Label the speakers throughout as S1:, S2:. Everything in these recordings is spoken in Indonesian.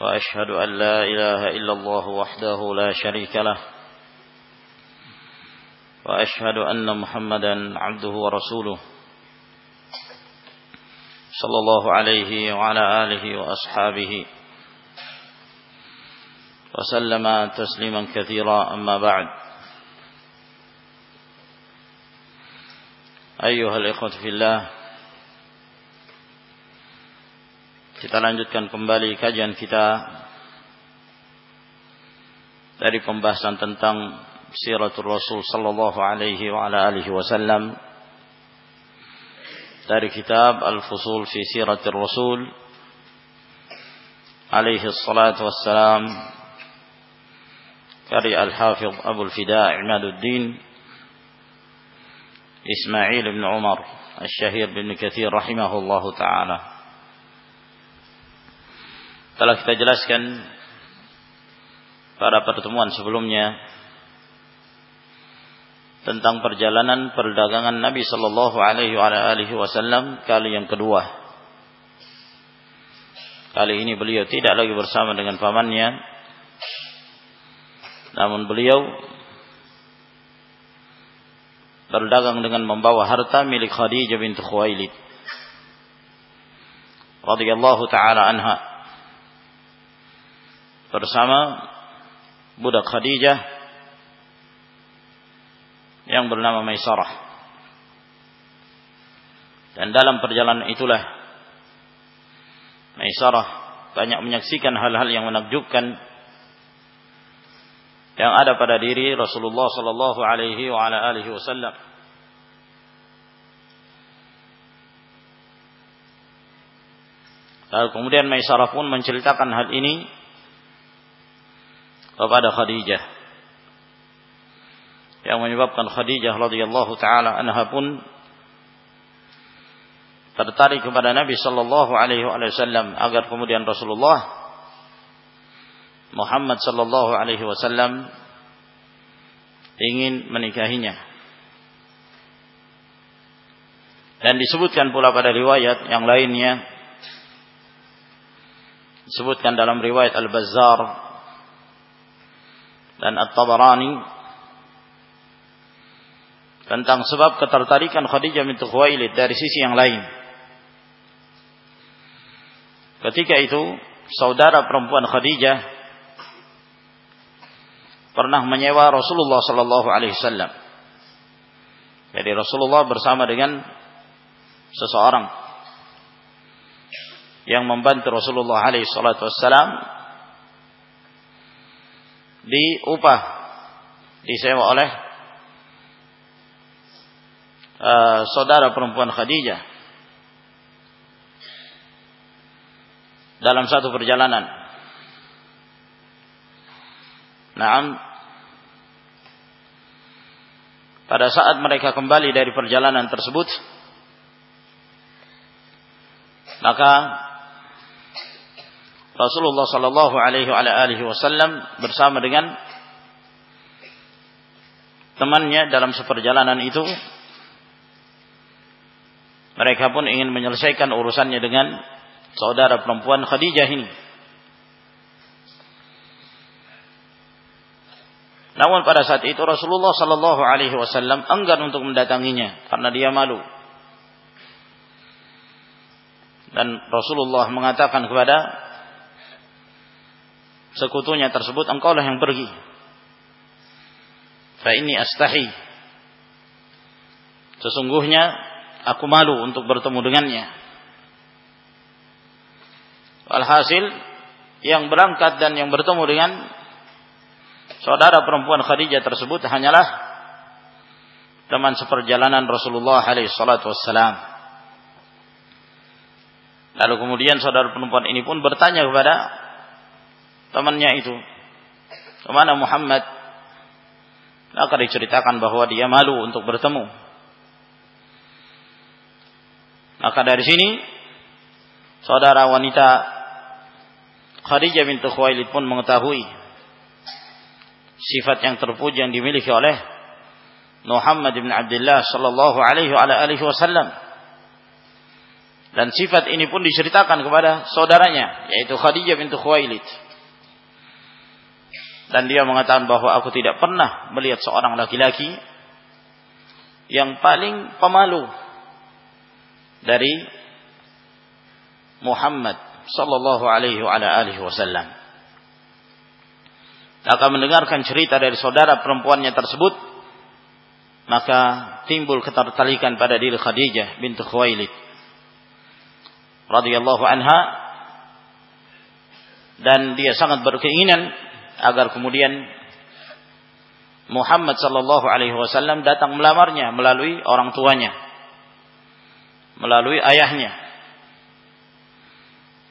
S1: وأشهد أن لا إله إلا الله وحده لا شريك له وأشهد أن محمدا عبده ورسوله صلى الله عليه وعلى آله وأصحابه وسلم تسليما كثيرا. أما بعد أيها الإخوة في الله Kita lanjutkan kembali kajian kita dari pembahasan tentang siratul Rasul sallallahu alaihi wa ala alihi wasallam dari kitab Al-Fusul fi Siratul Rasul alaihi salatu wassalam karya Al-Hafidh Abu Al-Fida Imaduddin Ismail bin Umar Al-Syahir bin Kathir rahimahullahu ta'ala telah kita jelaskan pada pertemuan sebelumnya tentang perjalanan perdagangan Nabi Shallallahu Alaihi Wasallam kali yang kedua. Kali ini beliau tidak lagi bersama dengan pamannya, namun beliau berdagang dengan membawa harta milik Khadijah binti Khuwailid radhiyallahu taala anha bersama budak Khadijah yang bernama Maisarah. Dan dalam perjalanan itulah Maisarah banyak menyaksikan hal-hal yang menakjubkan yang ada pada diri Rasulullah sallallahu alaihi wa ala alihi wasallam. Lalu kemudian Maisarah pun menceritakan hal ini kepada Khadijah yang menyebabkan Khadijah radhiyallahu taala anha pun tertarik kepada Nabi sallallahu alaihi wasallam agar kemudian Rasulullah Muhammad sallallahu alaihi wasallam ingin menikahinya. Dan disebutkan pula pada riwayat yang lainnya disebutkan dalam riwayat Al-Bazzar dan At-Tabarani tentang sebab ketertarikan Khadijah binti Khuwailid dari sisi yang lain. Ketika itu saudara perempuan Khadijah pernah menyewa Rasulullah sallallahu alaihi wasallam. Jadi Rasulullah bersama dengan seseorang yang membantu Rasulullah alaihi salatu wasallam diupah disewa oleh uh, saudara perempuan Khadijah dalam satu perjalanan. Naam pada saat mereka kembali dari perjalanan tersebut maka Rasulullah sallallahu alaihi wasallam bersama dengan temannya dalam seperjalanan itu mereka pun ingin menyelesaikan urusannya dengan saudara perempuan Khadijah ini. Namun pada saat itu Rasulullah sallallahu alaihi wasallam enggan untuk mendatanginya karena dia malu. Dan Rasulullah mengatakan kepada sekutunya tersebut engkaulah yang pergi. Fa ini astahi. Sesungguhnya aku malu untuk bertemu dengannya. Alhasil yang berangkat dan yang bertemu dengan saudara perempuan Khadijah tersebut hanyalah teman seperjalanan Rasulullah alaihi salatu wassalam. Lalu kemudian saudara perempuan ini pun bertanya kepada temannya itu, ke mana Muhammad? Maka diceritakan bahwa dia malu untuk bertemu. Maka dari sini saudara wanita Khadijah bintu Khuwailid pun mengetahui sifat yang terpuji yang dimiliki oleh Muhammad bin Abdullah sallallahu alaihi wasallam dan sifat ini pun diceritakan kepada saudaranya, yaitu Khadijah bintu Khuwailid. Dan dia mengatakan bahwa aku tidak pernah melihat seorang laki-laki yang paling pemalu dari Muhammad sallallahu alaihi wasallam. Akan mendengarkan cerita dari saudara perempuannya tersebut, maka timbul ketertarikan pada diri Khadijah bintu Khuwailid radhiyallahu anha dan dia sangat berkeinginan agar kemudian Muhammad sallallahu alaihi wasallam datang melamarnya melalui orang tuanya melalui ayahnya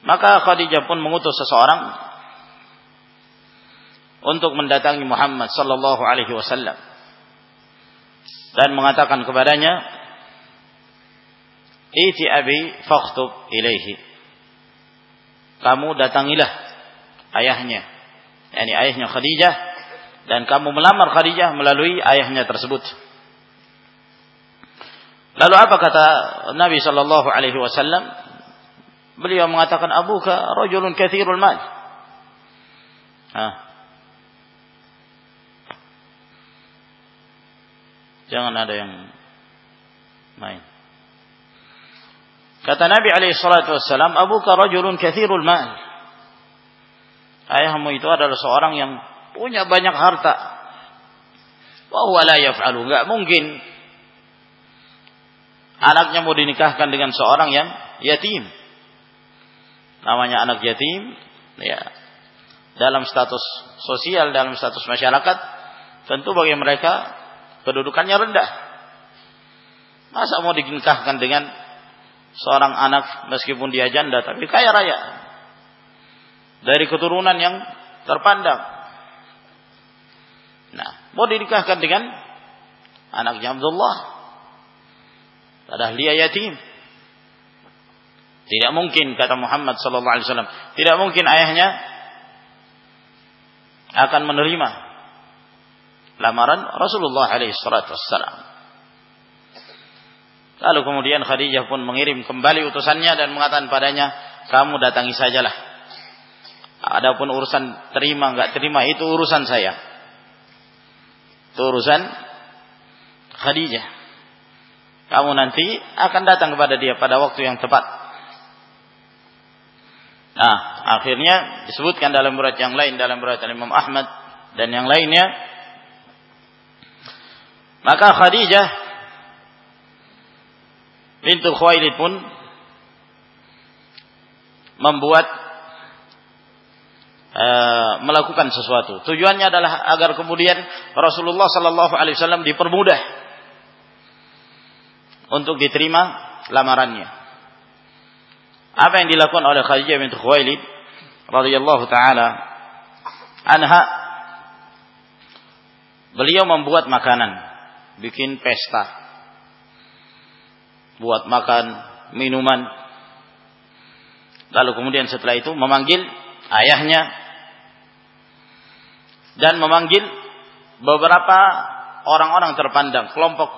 S1: maka Khadijah pun mengutus seseorang untuk mendatangi Muhammad sallallahu alaihi wasallam dan mengatakan kepadanya Iti abi fakhtub ilaihi. Kamu datangilah ayahnya. Yani ayahnya Khadijah dan kamu melamar Khadijah melalui ayahnya tersebut. Lalu apa kata Nabi sallallahu alaihi wasallam? Beliau mengatakan abuka rajulun katsirul mal. Hah. Jangan ada yang main. Kata Nabi alaihi salatu wassalam, "Abuka rajulun kathirul mal." Ayahmu itu adalah seorang yang punya banyak harta. Wa huwa la yaf'alu, mungkin anaknya mau dinikahkan dengan seorang yang yatim. Namanya anak yatim, ya. Dalam status sosial, dalam status masyarakat, tentu bagi mereka kedudukannya rendah. Masa mau dinikahkan dengan seorang anak meskipun dia janda tapi kaya raya dari keturunan yang terpandang. Nah, mau dinikahkan dengan anaknya Abdullah. Padahal dia yatim. Tidak mungkin kata Muhammad sallallahu alaihi wasallam, tidak mungkin ayahnya akan menerima lamaran Rasulullah alaihi salatu wasallam. Lalu kemudian Khadijah pun mengirim kembali utusannya dan mengatakan padanya, kamu datangi sajalah. Adapun urusan terima nggak terima itu urusan saya. Itu urusan Khadijah. Kamu nanti akan datang kepada dia pada waktu yang tepat. Nah, akhirnya disebutkan dalam berat yang lain dalam berat Imam Ahmad dan yang lainnya. Maka Khadijah Bintu Khuwailid pun membuat uh, melakukan sesuatu. Tujuannya adalah agar kemudian Rasulullah Sallallahu Alaihi Wasallam dipermudah untuk diterima lamarannya. Apa yang dilakukan oleh Khadijah bintu Khuwailid radhiyallahu taala anha beliau membuat makanan, bikin pesta buat makan, minuman. Lalu kemudian setelah itu memanggil ayahnya dan memanggil beberapa orang-orang terpandang, kelompok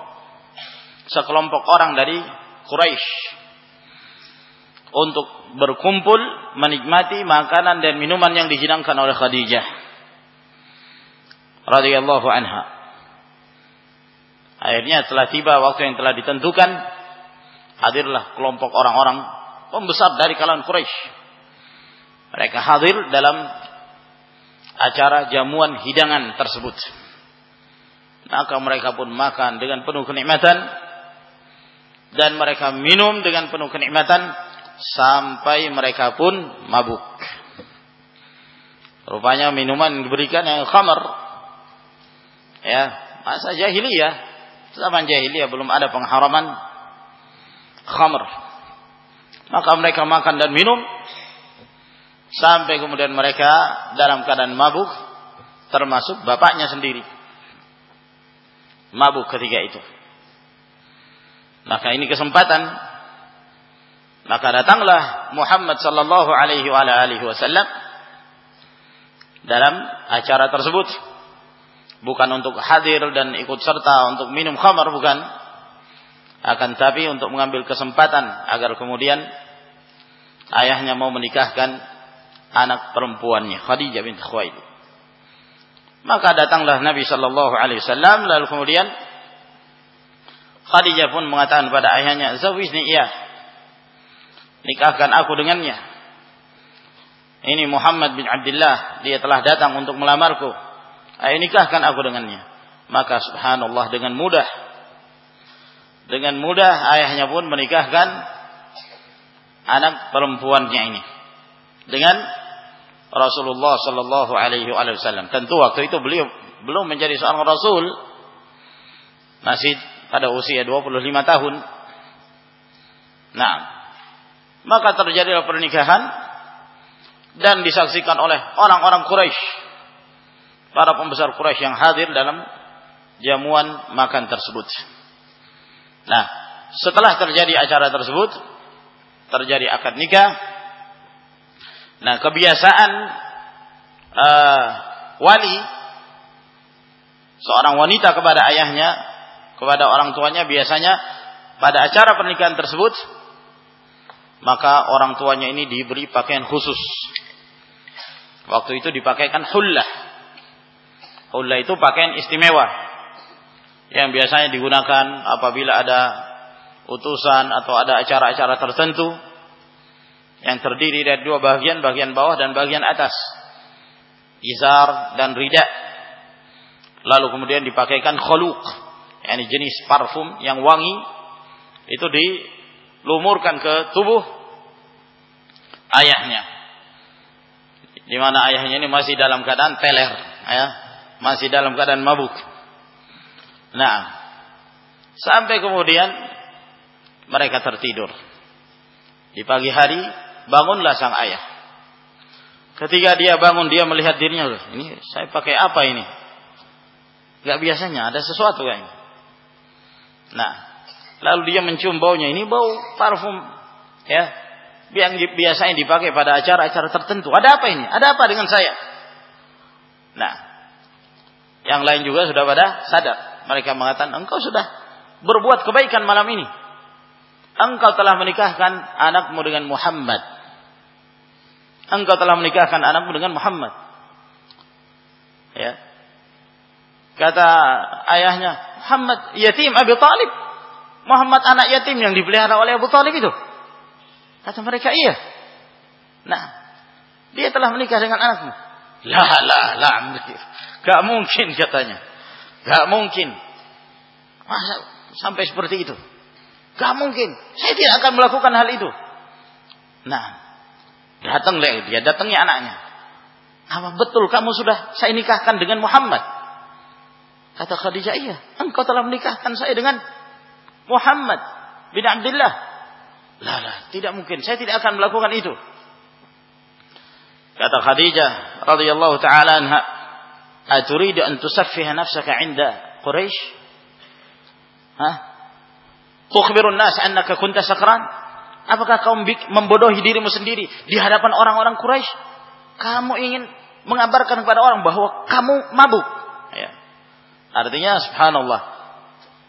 S1: sekelompok orang dari Quraisy untuk berkumpul menikmati makanan dan minuman yang dihidangkan oleh Khadijah radhiyallahu anha. Akhirnya setelah tiba waktu yang telah ditentukan, hadirlah kelompok orang-orang pembesar dari kalangan Quraisy. Mereka hadir dalam acara jamuan hidangan tersebut. Maka mereka pun makan dengan penuh kenikmatan dan mereka minum dengan penuh kenikmatan sampai mereka pun mabuk. Rupanya minuman diberikan yang khamar. Ya, masa jahiliyah. Zaman jahiliyah belum ada pengharaman khamr. Maka mereka makan dan minum sampai kemudian mereka dalam keadaan mabuk termasuk bapaknya sendiri. Mabuk ketika itu. Maka ini kesempatan maka datanglah Muhammad sallallahu alaihi wasallam dalam acara tersebut bukan untuk hadir dan ikut serta untuk minum khamar bukan akan tapi untuk mengambil kesempatan agar kemudian ayahnya mau menikahkan anak perempuannya Khadijah binti Khuwailid maka datanglah Nabi sallallahu alaihi wasallam lalu kemudian Khadijah pun mengatakan pada ayahnya zawijni iya nikahkan aku dengannya. Ini Muhammad bin Abdullah, dia telah datang untuk melamarku. Ayo nikahkan aku dengannya. Maka subhanallah dengan mudah dengan mudah ayahnya pun menikahkan anak perempuannya ini dengan Rasulullah sallallahu alaihi wasallam. Tentu waktu itu beliau belum menjadi seorang rasul. Masih pada usia 25 tahun. Nah, maka terjadilah pernikahan dan disaksikan oleh orang-orang Quraisy. Para pembesar Quraisy yang hadir dalam jamuan makan tersebut. Nah, setelah terjadi acara tersebut, terjadi akad nikah. Nah, kebiasaan uh, wali seorang wanita kepada ayahnya, kepada orang tuanya biasanya pada acara pernikahan tersebut maka orang tuanya ini diberi pakaian khusus. Waktu itu dipakaikan hullah. Hullah itu pakaian istimewa yang biasanya digunakan apabila ada utusan atau ada acara-acara tertentu yang terdiri dari dua bagian, bagian bawah dan bagian atas. Izar dan rida. Lalu kemudian dipakaikan khuluq, yakni jenis parfum yang wangi itu di lumurkan ke tubuh ayahnya. Di mana ayahnya ini masih dalam keadaan teler, ya, masih dalam keadaan mabuk. Nah, sampai kemudian mereka tertidur. Di pagi hari bangunlah sang ayah. Ketika dia bangun dia melihat dirinya, ini saya pakai apa ini? Gak biasanya ada sesuatu kayaknya. Nah, Lalu dia mencium baunya. Ini bau parfum. Ya. Yang biasanya dipakai pada acara-acara tertentu. Ada apa ini? Ada apa dengan saya? Nah. Yang lain juga sudah pada sadar. Mereka mengatakan, engkau sudah berbuat kebaikan malam ini. Engkau telah menikahkan anakmu dengan Muhammad. Engkau telah menikahkan anakmu dengan Muhammad. Ya. Kata ayahnya, Muhammad yatim Abi Talib. Muhammad anak yatim yang dipelihara oleh Abu Talib itu? Kata mereka iya. Nah, dia telah menikah dengan anakmu. Lah, lah, lah. Gak mungkin katanya. Gak mungkin. Masa sampai seperti itu? Gak mungkin. Saya tidak akan melakukan hal itu. Nah, datang dia datangi anaknya. Apa betul kamu sudah saya nikahkan dengan Muhammad? Kata Khadijah, iya. Engkau telah menikahkan saya dengan Muhammad bin Abdullah. Lah, lah, tidak mungkin. Saya tidak akan melakukan itu. Kata Khadijah radhiyallahu taala anha, "Aturidu an tusaffiha nafsaka 'inda Quraisy?" Hah? Tukhbirun nas annaka kunta sakran? Apakah kau membodohi dirimu sendiri di hadapan orang-orang Quraisy? Kamu ingin mengabarkan kepada orang bahwa kamu mabuk. Ya. Artinya subhanallah,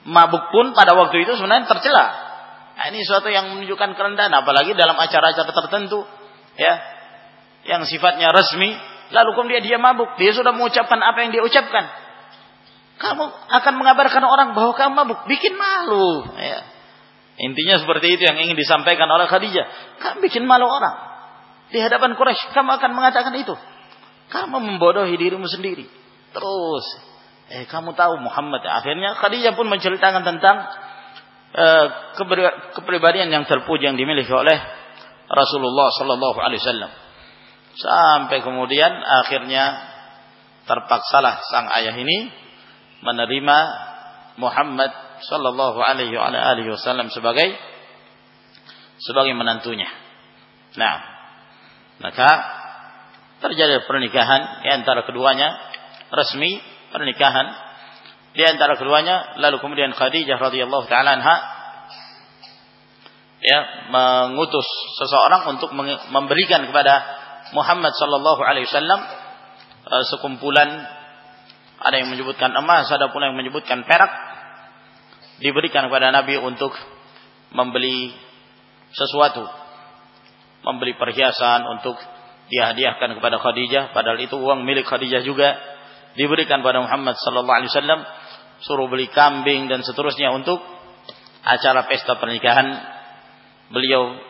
S1: mabuk pun pada waktu itu sebenarnya tercela. Nah, ini suatu yang menunjukkan kerendahan, apalagi dalam acara-acara tertentu, ya, yang sifatnya resmi. Lalu kemudian dia mabuk, dia sudah mengucapkan apa yang dia ucapkan. Kamu akan mengabarkan orang bahwa kamu mabuk, bikin malu. Ya. Intinya seperti itu yang ingin disampaikan oleh Khadijah. Kamu bikin malu orang. Di hadapan Quraisy, kamu akan mengatakan itu. Kamu membodohi dirimu sendiri. Terus Eh kamu tahu Muhammad. Akhirnya Khadijah pun menceritakan tentang uh, kepribadian yang terpuji yang dimiliki oleh Rasulullah Sallallahu Alaihi Wasallam. Sampai kemudian akhirnya terpaksalah sang ayah ini menerima Muhammad Sallallahu Alaihi Wasallam sebagai sebagai menantunya. Nah, maka terjadi pernikahan di antara keduanya resmi pernikahan di antara keduanya lalu kemudian Khadijah radhiyallahu taala anha ya mengutus seseorang untuk memberikan kepada Muhammad sallallahu alaihi wasallam uh, sekumpulan ada yang menyebutkan emas ada pula yang menyebutkan perak diberikan kepada Nabi untuk membeli sesuatu. Membeli perhiasan untuk dihadiahkan kepada Khadijah. Padahal itu uang milik Khadijah juga. Diberikan pada Muhammad sallallahu alaihi wasallam. Suruh beli kambing dan seterusnya untuk acara pesta pernikahan beliau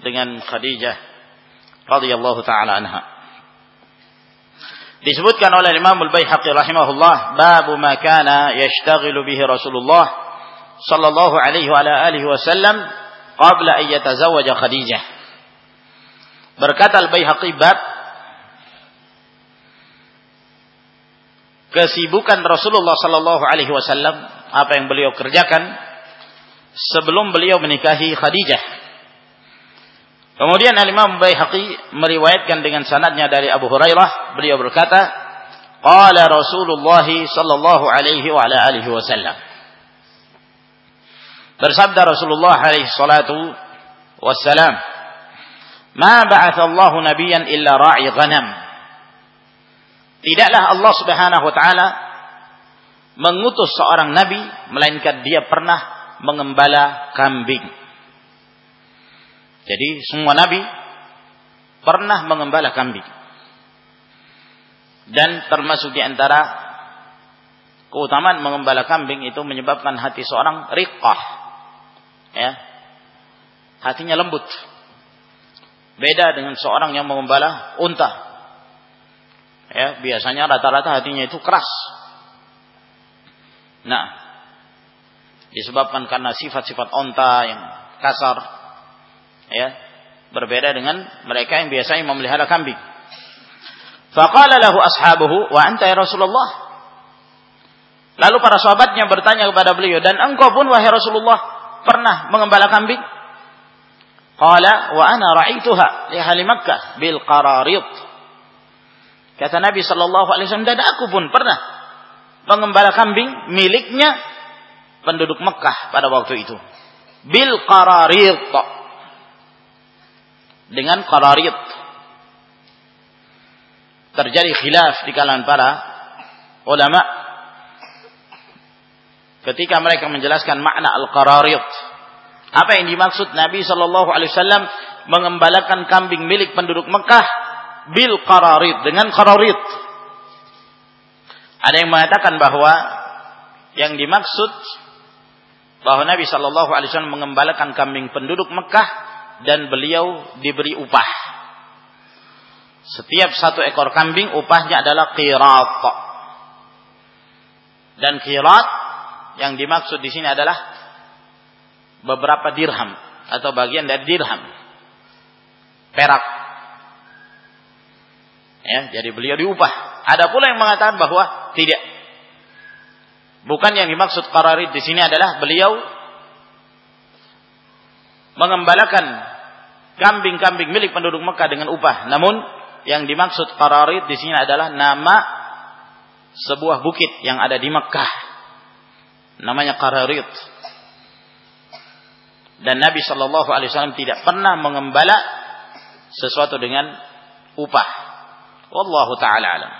S1: dengan Khadijah radhiyallahu taala anha. Disebutkan oleh Imam Al-Baihaqi rahimahullah bab ma kana yashtaghilu bihi Rasulullah sallallahu alaihi wa alihi wasallam qabla an yatazawwaja Khadijah berkata Al-Baihaqi bab kesibukan Rasulullah sallallahu alaihi wasallam apa yang beliau kerjakan sebelum beliau menikahi Khadijah. Kemudian Al-Imam Baihaqi meriwayatkan dengan sanadnya dari Abu Hurairah, beliau berkata, "Qala Rasulullah sallallahu alaihi wa alihi wasallam." Bersabda Rasulullah alaihi salatu wassalam, "Ma ba'atha Allah nabiyyan illa ra'i ghanam." Tidaklah Allah Subhanahu wa taala mengutus seorang nabi melainkan dia pernah mengembala kambing. Jadi semua nabi pernah mengembala kambing. Dan termasuk di antara keutamaan mengembala kambing itu menyebabkan hati seorang riqah. Ya. Hatinya lembut. Beda dengan seorang yang mengembala unta ya biasanya rata-rata hatinya itu keras. Nah, disebabkan karena sifat-sifat onta yang kasar, ya berbeda dengan mereka yang biasanya memelihara kambing. Faqala lahu ashabuhu wa anta ya Rasulullah. Lalu para sahabatnya bertanya kepada beliau dan engkau pun wahai Rasulullah pernah mengembala kambing? Qala wa ana ra'ituha li ahli Makkah bil qararit Kata Nabi Shallallahu Alaihi Wasallam dan aku pun pernah mengembala kambing miliknya penduduk Mekah pada waktu itu. Bil qararit dengan qararit terjadi khilaf di kalangan para ulama ketika mereka menjelaskan makna al-qararit. Apa yang dimaksud Nabi Shallallahu Alaihi Wasallam mengembalakan kambing milik penduduk Mekah bil qararid dengan qararid. Ada yang mengatakan bahwa yang dimaksud bahwa Nabi Shallallahu Alaihi Wasallam mengembalakan kambing penduduk Mekah dan beliau diberi upah. Setiap satu ekor kambing upahnya adalah qirat. Dan qirat yang dimaksud di sini adalah beberapa dirham atau bagian dari dirham. Perak Ya, jadi beliau diupah. Ada pula yang mengatakan bahwa tidak. Bukan yang dimaksud qararid di sini adalah beliau mengembalakan kambing-kambing milik penduduk Mekah dengan upah. Namun yang dimaksud qararid di sini adalah nama sebuah bukit yang ada di Mekah. Namanya qararid. Dan Nabi Shallallahu Alaihi Wasallam tidak pernah mengembala sesuatu dengan upah. Wallahu taala alam.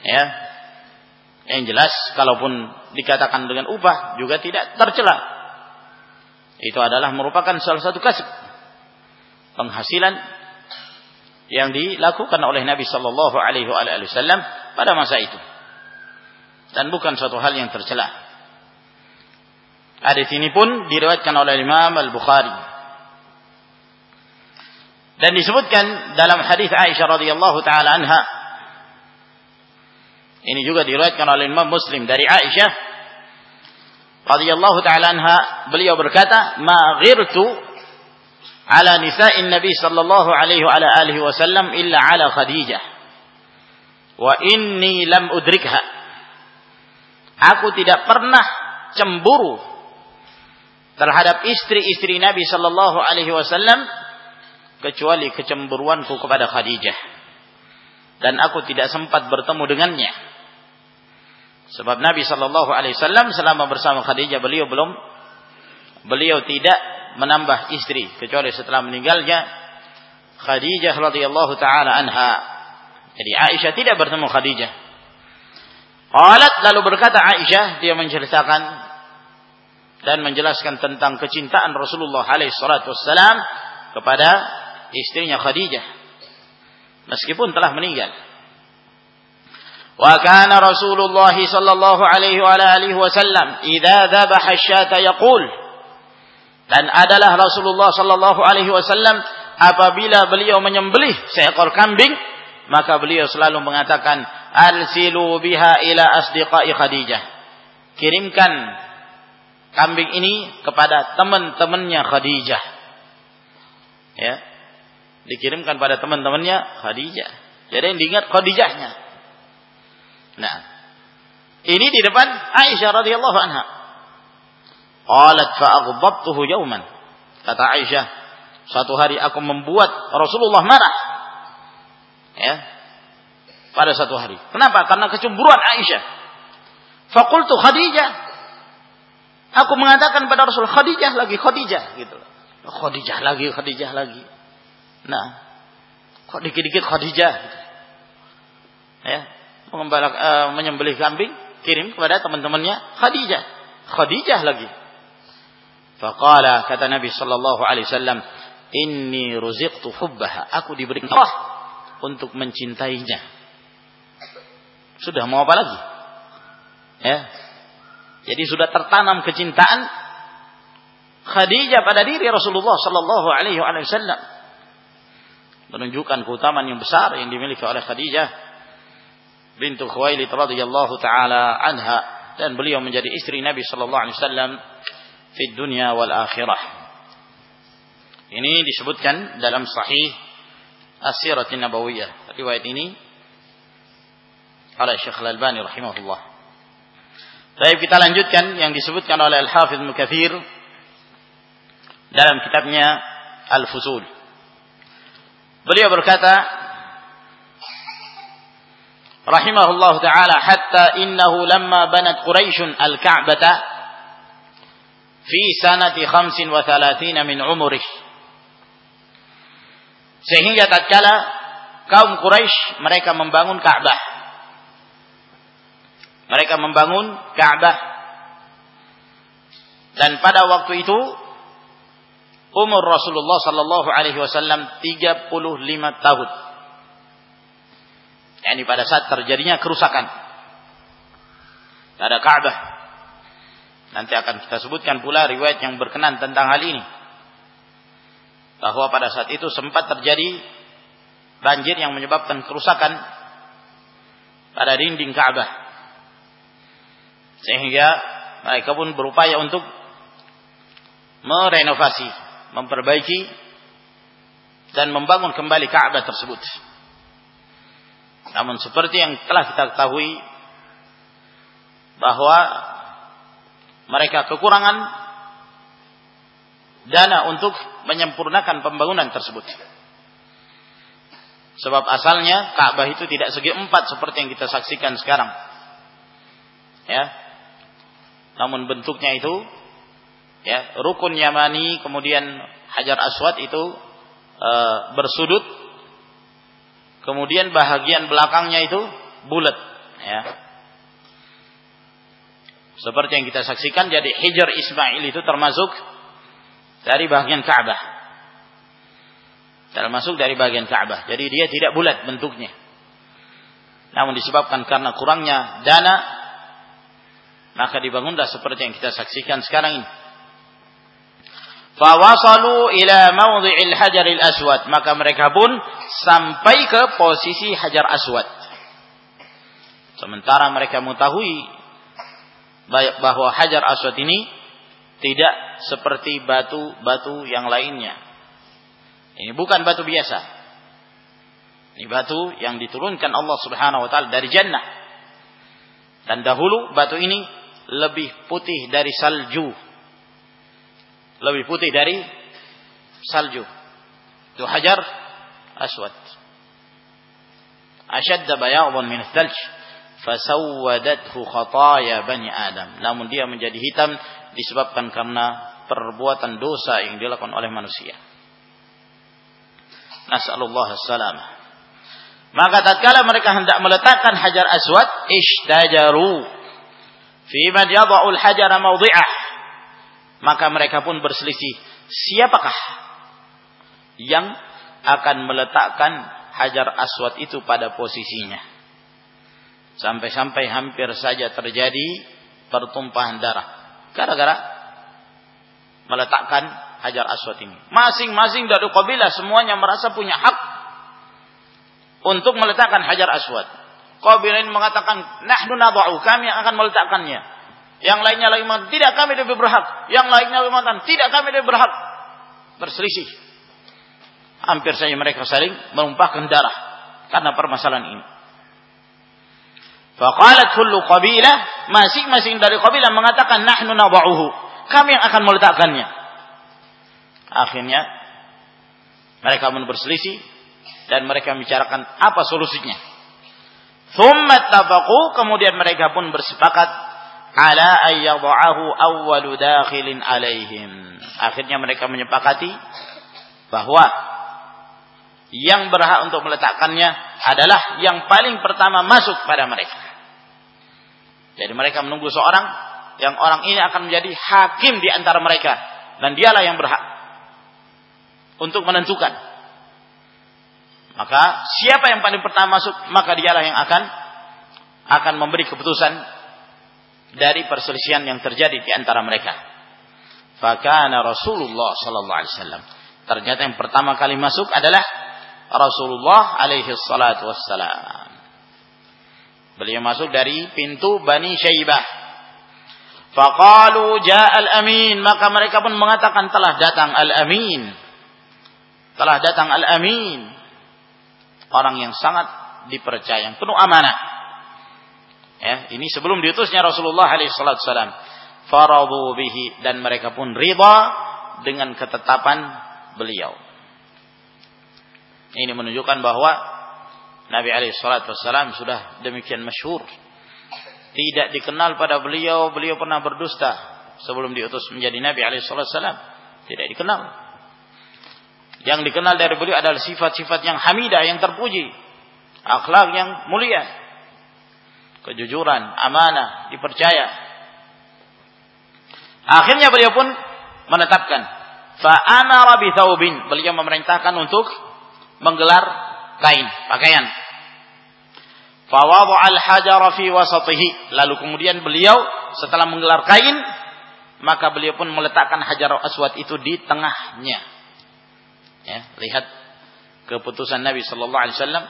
S1: Ya. Yang jelas kalaupun dikatakan dengan ubah juga tidak tercela. Itu adalah merupakan salah satu kasih penghasilan yang dilakukan oleh Nabi sallallahu alaihi wasallam pada masa itu. Dan bukan suatu hal yang tercela. Hadis ini pun diriwayatkan oleh Imam Al-Bukhari. Dan disebutkan dalam hadis Aisyah radhiyallahu taala anha. Ini juga diriwayatkan oleh Imam Muslim dari Aisyah radhiyallahu taala anha. Beliau berkata ma ghirtu ala nisa'in nabi sallallahu alaihi wa alihi wasallam illa ala khadijah. Wa inni lam udrikha aku tidak pernah cemburu terhadap istri-istri Nabi sallallahu alaihi wasallam kecuali kecemburuanku kepada Khadijah. Dan aku tidak sempat bertemu dengannya. Sebab Nabi sallallahu alaihi wasallam selama bersama Khadijah beliau belum beliau tidak menambah istri kecuali setelah meninggalnya Khadijah radhiyallahu taala anha. Jadi Aisyah tidak bertemu Khadijah. Qalat lalu berkata Aisyah dia menceritakan dan menjelaskan tentang kecintaan Rasulullah alaihi salatu wassalam kepada istrinya Khadijah meskipun telah meninggal. Wa kana Rasulullah sallallahu alaihi wa alihi wasallam idza dhabaha asyata yaqul dan adalah Rasulullah sallallahu alaihi wasallam apabila beliau menyembelih seekor kambing maka beliau selalu mengatakan alsilu biha ila asdiqai Khadijah kirimkan kambing ini kepada teman-temannya Khadijah. Ya. Dikirimkan pada teman-temannya Khadijah. Jadi yang diingat Khadijahnya. Nah, ini di depan Aisyah radhiyallahu anha. Qalat fa aghdabtuhu yawman. Kata Aisyah, satu hari aku membuat Rasulullah marah. Ya. Pada satu hari. Kenapa? Karena kecemburuan Aisyah. Fakultu Khadijah Aku mengatakan pada Rasul Khadijah lagi Khadijah gitu. Khadijah lagi Khadijah lagi. Nah, kok dikit-dikit Khadijah. Ya, membalak, uh, menyembelih kambing kirim kepada teman-temannya Khadijah. Khadijah lagi. Faqala kata Nabi sallallahu alaihi wasallam, "Inni ruziqtu hubbaha." Aku diberi Allah untuk mencintainya. Sudah mau apa lagi? Ya, jadi sudah tertanam kecintaan Khadijah pada diri Rasulullah sallallahu alaihi wasallam. Menunjukkan keutamaan yang besar yang dimiliki oleh Khadijah bintu Khuwailid radhiyallahu taala anha dan beliau menjadi istri Nabi sallallahu alaihi wasallam di dunia wal akhirah. Ini disebutkan dalam sahih As-Sirah Nabawiyah. Riwayat ini oleh Syekh Al-Albani rahimahullah. Baik kita lanjutkan yang disebutkan oleh Al-Hafidh Mukathir dalam kitabnya Al-Fusul. Beliau berkata, rahimahullah taala hatta innahu lamma banat Quraisy al-Ka'bata fi sanati 35 min umrih. Sehingga tatkala kaum Quraisy mereka membangun Ka'bah mereka membangun Ka'bah. Dan pada waktu itu umur Rasulullah sallallahu alaihi wasallam 35 tahun. Yani pada saat terjadinya kerusakan pada Ka'bah. Nanti akan kita sebutkan pula riwayat yang berkenan tentang hal ini. Bahwa pada saat itu sempat terjadi banjir yang menyebabkan kerusakan pada dinding Ka'bah. Sehingga mereka pun berupaya untuk merenovasi, memperbaiki dan membangun kembali Ka'bah tersebut. Namun seperti yang telah kita ketahui bahwa mereka kekurangan dana untuk menyempurnakan pembangunan tersebut. Sebab asalnya Ka'bah itu tidak segi empat seperti yang kita saksikan sekarang. Ya, namun bentuknya itu ya rukun Yamani kemudian Hajar Aswad itu e, bersudut kemudian bahagian belakangnya itu bulat ya. Seperti yang kita saksikan jadi Hajar Ismail itu termasuk dari bagian Ka'bah. Termasuk dari bagian Ka'bah. Jadi dia tidak bulat bentuknya. Namun disebabkan karena kurangnya dana maka dibangunlah seperti yang kita saksikan sekarang ini. Fawasalu ila mawdhi'il hajaril aswad. Maka mereka pun sampai ke posisi hajar aswad. Sementara mereka mengetahui bahwa hajar aswad ini tidak seperti batu-batu yang lainnya. Ini bukan batu biasa. Ini batu yang diturunkan Allah Subhanahu wa taala dari jannah. Dan dahulu batu ini lebih putih dari salju. lebih putih dari salju. Itu hajar aswad. Ashadda bayadun min thalj fasawwadathu khataya bani Adam. Namun dia menjadi hitam disebabkan karena perbuatan dosa yang dilakukan oleh manusia. Nas'alullah salamah. Maka tatkala mereka hendak meletakkan hajar aswad, ishtajaru fi man yada'ul hajara mawdi'ah. Maka mereka pun berselisih, siapakah yang akan meletakkan hajar aswad itu pada posisinya. Sampai-sampai hampir saja terjadi pertumpahan darah. Gara-gara meletakkan hajar aswad ini. Masing-masing dari kabilah semuanya merasa punya hak untuk meletakkan hajar aswad. Kabilah ini mengatakan, nahnu nadau, kami yang akan meletakkannya. Yang lainnya lagi mengatakan, tidak kami lebih berhak. Yang lainnya lagi mengatakan, tidak kami lebih berhak. Berselisih. Hampir saja mereka saling menumpahkan darah karena permasalahan ini. Faqalat kullu qabilah, masing-masing dari qabilah mengatakan nahnu nadauhu. Kami yang akan meletakkannya. Akhirnya mereka pun berselisih dan mereka membicarakan apa solusinya. Thumma tafaqu kemudian mereka pun bersepakat ala ayyadha'ahu awwalu dakhilin alaihim. Akhirnya mereka menyepakati bahwa yang berhak untuk meletakkannya adalah yang paling pertama masuk pada mereka. Jadi mereka menunggu seorang yang orang ini akan menjadi hakim di antara mereka dan dialah yang berhak untuk menentukan maka siapa yang paling pertama masuk, maka dialah yang akan akan memberi keputusan dari perselisihan yang terjadi di antara mereka. Fakana Rasulullah sallallahu alaihi wasallam. Ternyata yang pertama kali masuk adalah Rasulullah alaihi salatu wassalam. Beliau masuk dari pintu Bani Syaibah. Faqalu ja'al amin. Maka mereka pun mengatakan telah datang al-amin. Telah datang al-amin orang yang sangat dipercaya, yang penuh amanah. Ya, ini sebelum diutusnya Rasulullah SAW. Faradu bihi dan mereka pun riba dengan ketetapan beliau. Ini menunjukkan bahwa Nabi SAW sudah demikian masyhur. Tidak dikenal pada beliau, beliau pernah berdusta sebelum diutus menjadi Nabi SAW. Tidak dikenal. Yang dikenal dari beliau adalah sifat-sifat yang hamidah, yang terpuji. Akhlak yang mulia. Kejujuran, amanah, dipercaya. Akhirnya beliau pun menetapkan. Beliau memerintahkan untuk menggelar kain, pakaian. Fawadha al-hajara fi wasatihi. Lalu kemudian beliau setelah menggelar kain, maka beliau pun meletakkan hajar aswad itu di tengahnya. Ya, lihat keputusan Nabi Shallallahu Alaihi Wasallam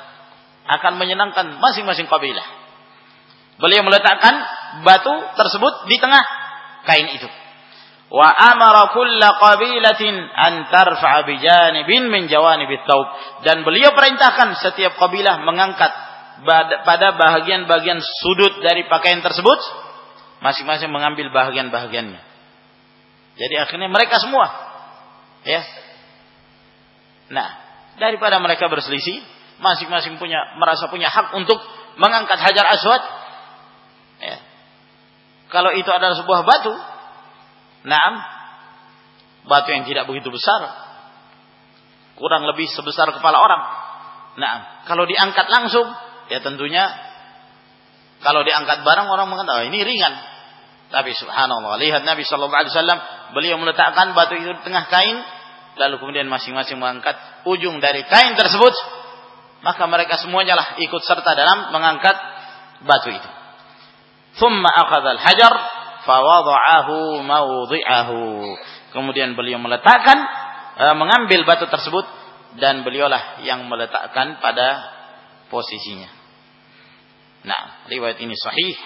S1: akan menyenangkan masing-masing kabilah. Beliau meletakkan batu tersebut di tengah kain itu. Wa amara kulla qabilatin an tarfa'a bijanibin min jawanibit. Dan beliau perintahkan setiap kabilah mengangkat pada bahagian-bahagian sudut dari pakaian tersebut masing-masing mengambil bahagian-bahagiannya. Jadi akhirnya mereka semua ya Nah, daripada mereka berselisih, masing-masing punya merasa punya hak untuk mengangkat hajar aswad. Ya. Kalau itu adalah sebuah batu, nah, batu yang tidak begitu besar, kurang lebih sebesar kepala orang. Nah, kalau diangkat langsung, ya tentunya kalau diangkat barang orang mengatakan oh, ini ringan. Tapi subhanallah, lihat Nabi Shallallahu Alaihi Wasallam beliau meletakkan batu itu di tengah kain, lalu kemudian masing-masing mengangkat ujung dari kain tersebut, maka mereka semuanya lah ikut serta dalam mengangkat batu itu. Thumma akhadha al-hajar fawada'ahu mawdi'ahu. Kemudian beliau meletakkan e, mengambil batu tersebut dan beliaulah yang meletakkan pada posisinya. Nah, riwayat ini sahih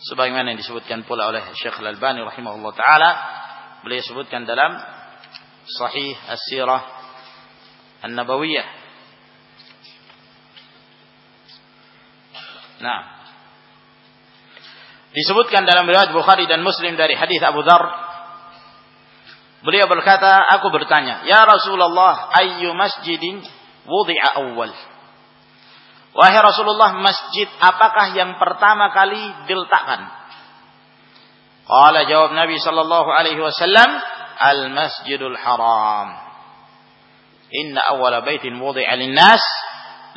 S1: sebagaimana yang disebutkan pula oleh Syekh Al-Albani rahimahullah taala beliau sebutkan dalam Sahih As-Sirah An-Nabawiyah. Nah. Disebutkan dalam riwayat Bukhari dan Muslim dari hadis Abu Dzar Beliau berkata, aku bertanya, Ya Rasulullah, ayyu masjidin wudi'a awal? Wahai Rasulullah, masjid apakah yang pertama kali diletakkan? Qala jawab Nabi sallallahu alaihi wasallam, Al-Masjidul Haram. Inna awwala baitin wudi'a lin-nas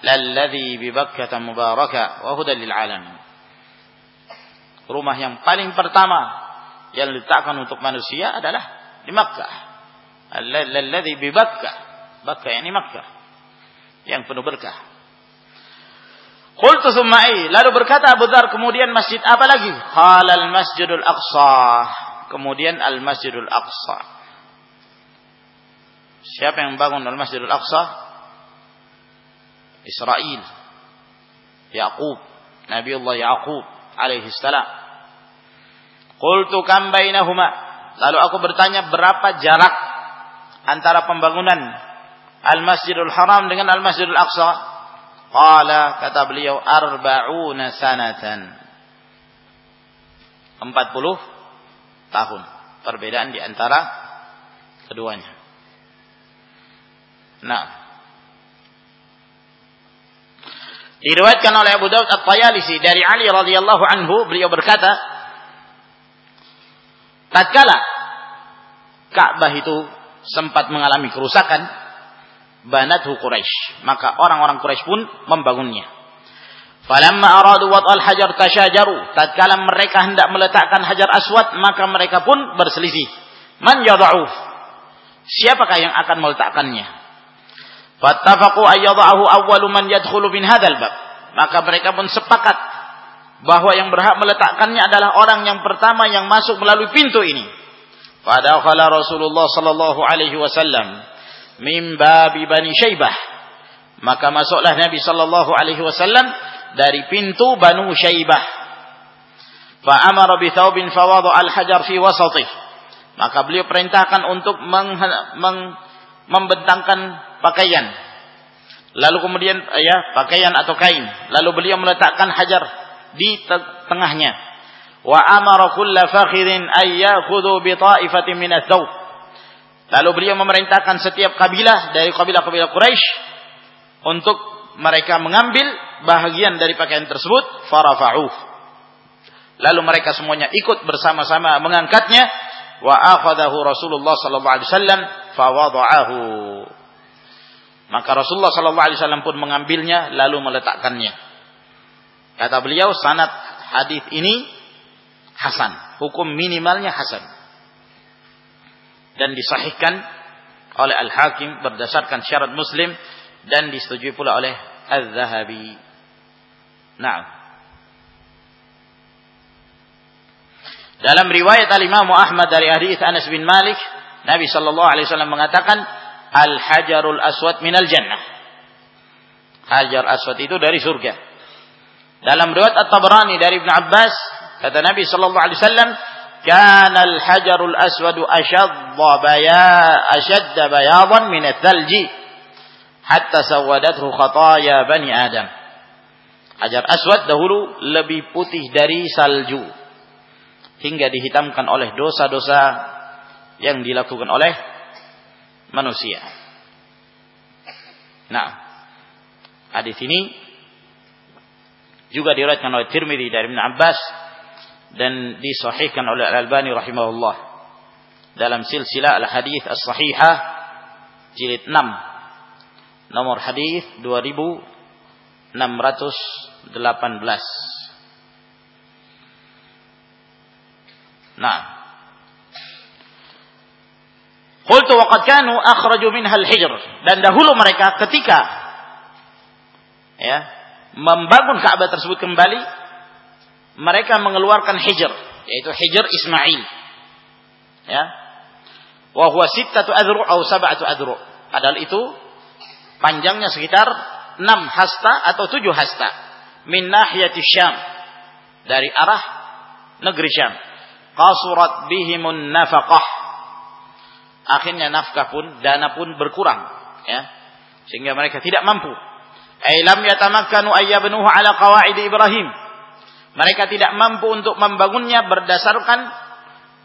S1: lalladzi bi Bakkah mubaraka wa hudan lil alamin. Rumah yang paling pertama yang diletakkan untuk manusia adalah di Makkah. Alladzi bi Bakkah. Bakkah ini Makkah. Yang penuh berkah. Qultu thumma Lalu berkata Abu Dhar kemudian masjid apa lagi? Qala al-Masjidul Aqsa. Kemudian al-Masjidul Aqsa. Siapa yang bangun al-Masjidul Aqsa? Israel. Yaqub. Nabiullah Yaqub alaihi salam. Qultu kam bainahuma? Lalu aku bertanya berapa jarak antara pembangunan Al-Masjidul Haram dengan Al-Masjidul Aqsa? Qala kata beliau arba'una sanatan. 40 tahun. Perbedaan di antara keduanya. Nah. Diriwayatkan oleh Abu Daud At-Tayalisi dari Ali radhiyallahu anhu beliau berkata tatkala Ka'bah itu sempat mengalami kerusakan, banathu Quraisy, maka orang-orang Quraisy pun membangunnya. Falamma aradu al hajar tashajaru, tatkala mereka hendak meletakkan hajar aswad, maka mereka pun berselisih. Man yad'u? Siapakah yang akan meletakkannya? Fattafaqu ayyadahu awwalu man yadkhulu min hadzal bab. Maka mereka pun sepakat bahwa yang berhak meletakkannya adalah orang yang pertama yang masuk melalui pintu ini. Fadakhala Rasulullah sallallahu alaihi wasallam min babi Bani Syaibah. Maka masuklah Nabi sallallahu alaihi wasallam dari pintu Banu Syaibah. Fa amara bi thawbin fawada al-hajar fi wasatih. Maka beliau perintahkan untuk meng, meng, membentangkan pakaian. Lalu kemudian ya pakaian atau kain. Lalu beliau meletakkan hajar di tengahnya. Wa amara kulla fakhidin ay ya'khudhu bi ta'ifatin min Lalu beliau memerintahkan setiap kabilah dari kabilah-kabilah Quraisy untuk mereka mengambil bahagian dari pakaian tersebut farafa'uh. Lalu mereka semuanya ikut bersama-sama mengangkatnya wa akhadahu Rasulullah sallallahu alaihi wasallam fawada'ahu. Maka Rasulullah sallallahu alaihi wasallam pun mengambilnya lalu meletakkannya. Kata beliau sanad hadis ini hasan, hukum minimalnya hasan. Dan disahihkan oleh Al-Hakim berdasarkan syarat Muslim dan disetujui pula oleh Az-Zahabi. Nah. Dalam riwayat Al-Imam Ahmad dari hadis Anas bin Malik, Nabi sallallahu alaihi wasallam mengatakan, "Al-hajarul aswad minal jannah." Hajar aswad itu dari surga. Dalam riwayat At-Tabrani dari Ibn Abbas, kata Nabi sallallahu alaihi wasallam, "Kana al-hajarul aswadu ashadda baya ashadda bayadan min ats-thalji hatta sawadathu khataya bani Adam." Hajar aswad dahulu lebih putih dari salju hingga dihitamkan oleh dosa-dosa yang dilakukan oleh manusia. Nah, hadis ini juga diriwayatkan oleh Tirmidzi dari Ibn Abbas dan disahihkan oleh Al-Albani rahimahullah dalam silsilah al-hadis as-sahihah jilid 6 nomor hadis 2618 Nah Qultu waqad kanu akhraju minha al-hijr dan dahulu mereka ketika ya membangun Ka'bah tersebut kembali, mereka mengeluarkan hijr, yaitu hijr Ismail. Ya. Wa huwa sittatu adru atau sab'atu adru. Padahal itu panjangnya sekitar 6 hasta atau 7 hasta min nahiyati Syam dari arah negeri Syam. Qasurat bihimun nafaqah. Akhirnya nafkah pun dana pun berkurang ya. Sehingga mereka tidak mampu. Ay lam yatamakkanu ayyabnuhu ala qawaid Ibrahim. Mereka tidak mampu untuk membangunnya berdasarkan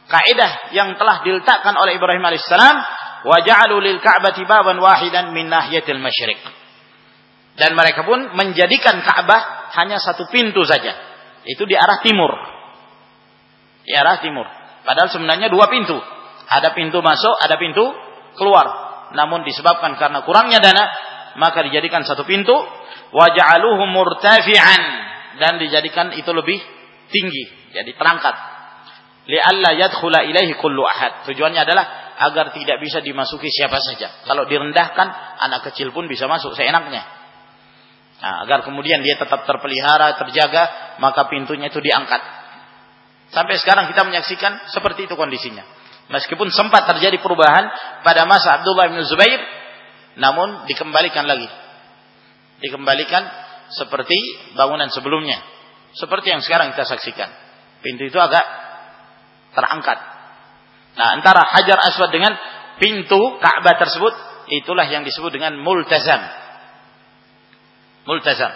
S1: kaidah yang telah diletakkan oleh Ibrahim alaihissalam wa ja'alu lil ka'bati baban wahidan min nahiyatil masyriq. Dan mereka pun menjadikan Ka'bah hanya satu pintu saja. Itu di arah timur. Di arah timur. Padahal sebenarnya dua pintu ada pintu masuk ada pintu keluar namun disebabkan karena kurangnya dana maka dijadikan satu pintu wa ja'aluhu murtafi'an dan dijadikan itu lebih tinggi jadi terangkat li'alla yadkhula ilaihi kullu ahad tujuannya adalah agar tidak bisa dimasuki siapa saja. Kalau direndahkan, anak kecil pun bisa masuk seenaknya. Nah, agar kemudian dia tetap terpelihara, terjaga, maka pintunya itu diangkat. Sampai sekarang kita menyaksikan seperti itu kondisinya. Meskipun sempat terjadi perubahan pada masa Abdullah bin Zubair, namun dikembalikan lagi. Dikembalikan seperti bangunan sebelumnya. Seperti yang sekarang kita saksikan. Pintu itu agak terangkat Nah, antara Hajar Aswad dengan pintu Ka'bah tersebut itulah yang disebut dengan multazam. Multazam,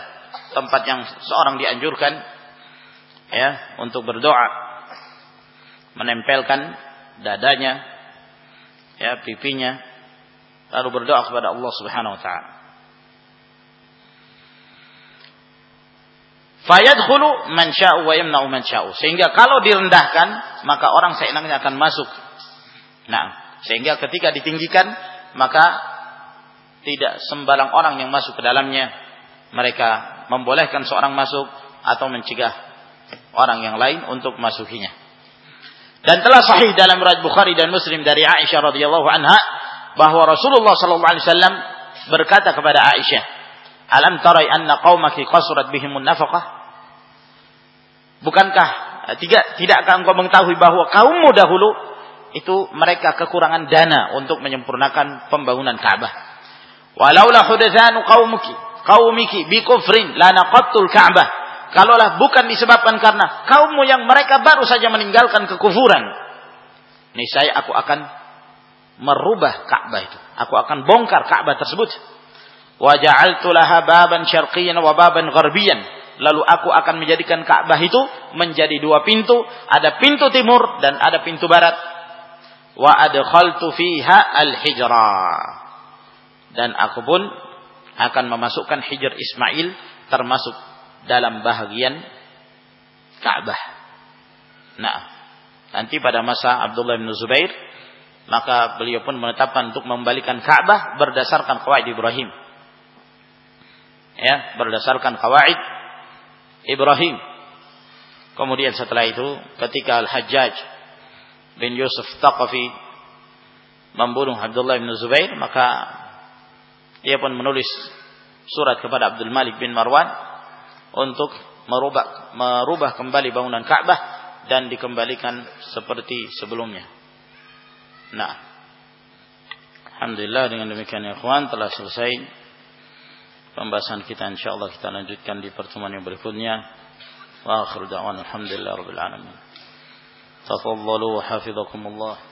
S1: tempat yang seorang dianjurkan ya untuk berdoa menempelkan dadanya ya pipinya lalu berdoa kepada Allah Subhanahu wa taala. Fayadkhulu man sya'u wa yamna'u man. Sehingga kalau direndahkan, maka orang seenaknya akan masuk Nah, sehingga ketika ditinggikan maka tidak sembarang orang yang masuk ke dalamnya. Mereka membolehkan seorang masuk atau mencegah orang yang lain untuk masukinya. Dan telah sahih dalam riwayat Bukhari dan Muslim dari Aisyah radhiyallahu anha bahwa Rasulullah sallallahu alaihi wasallam berkata kepada Aisyah, "Alam tarai anna qaumaki qasurat bihimun nafaqah?" Bukankah tidak tidakkah engkau mengetahui bahwa kaummu dahulu itu mereka kekurangan dana untuk menyempurnakan pembangunan Ka'bah. Walaula hudatsanu qaumiki qaumiki bi kufrin la naqattul Ka'bah. Kalaulah bukan disebabkan karena kaummu yang mereka baru saja meninggalkan kekufuran. Niscaya aku akan merubah Ka'bah itu. Aku akan bongkar Ka'bah tersebut. Wa laha baban syarqiyyan wa baban. Lalu aku akan menjadikan Ka'bah itu menjadi dua pintu, ada pintu timur dan ada pintu barat wa adkhaltu fiha al-hijra. Dan aku pun akan memasukkan hijr Ismail termasuk dalam bahagian Ka'bah. Nah, nanti pada masa Abdullah bin Zubair maka beliau pun menetapkan untuk membalikan Ka'bah berdasarkan kawaid Ibrahim. Ya, berdasarkan kawaid Ibrahim. Kemudian setelah itu ketika Al-Hajjaj bin Yusuf Taqafi membunuh Abdullah bin Zubair maka ia pun menulis surat kepada Abdul Malik bin Marwan untuk merubah merubah kembali bangunan Ka'bah dan dikembalikan seperti sebelumnya. Nah, alhamdulillah dengan demikian ya kawan telah selesai pembahasan kita insyaallah kita lanjutkan di pertemuan yang berikutnya. Wa akhiru da'wan alhamdulillah rabbil alamin. Tafadhalu wa hafizakumullah.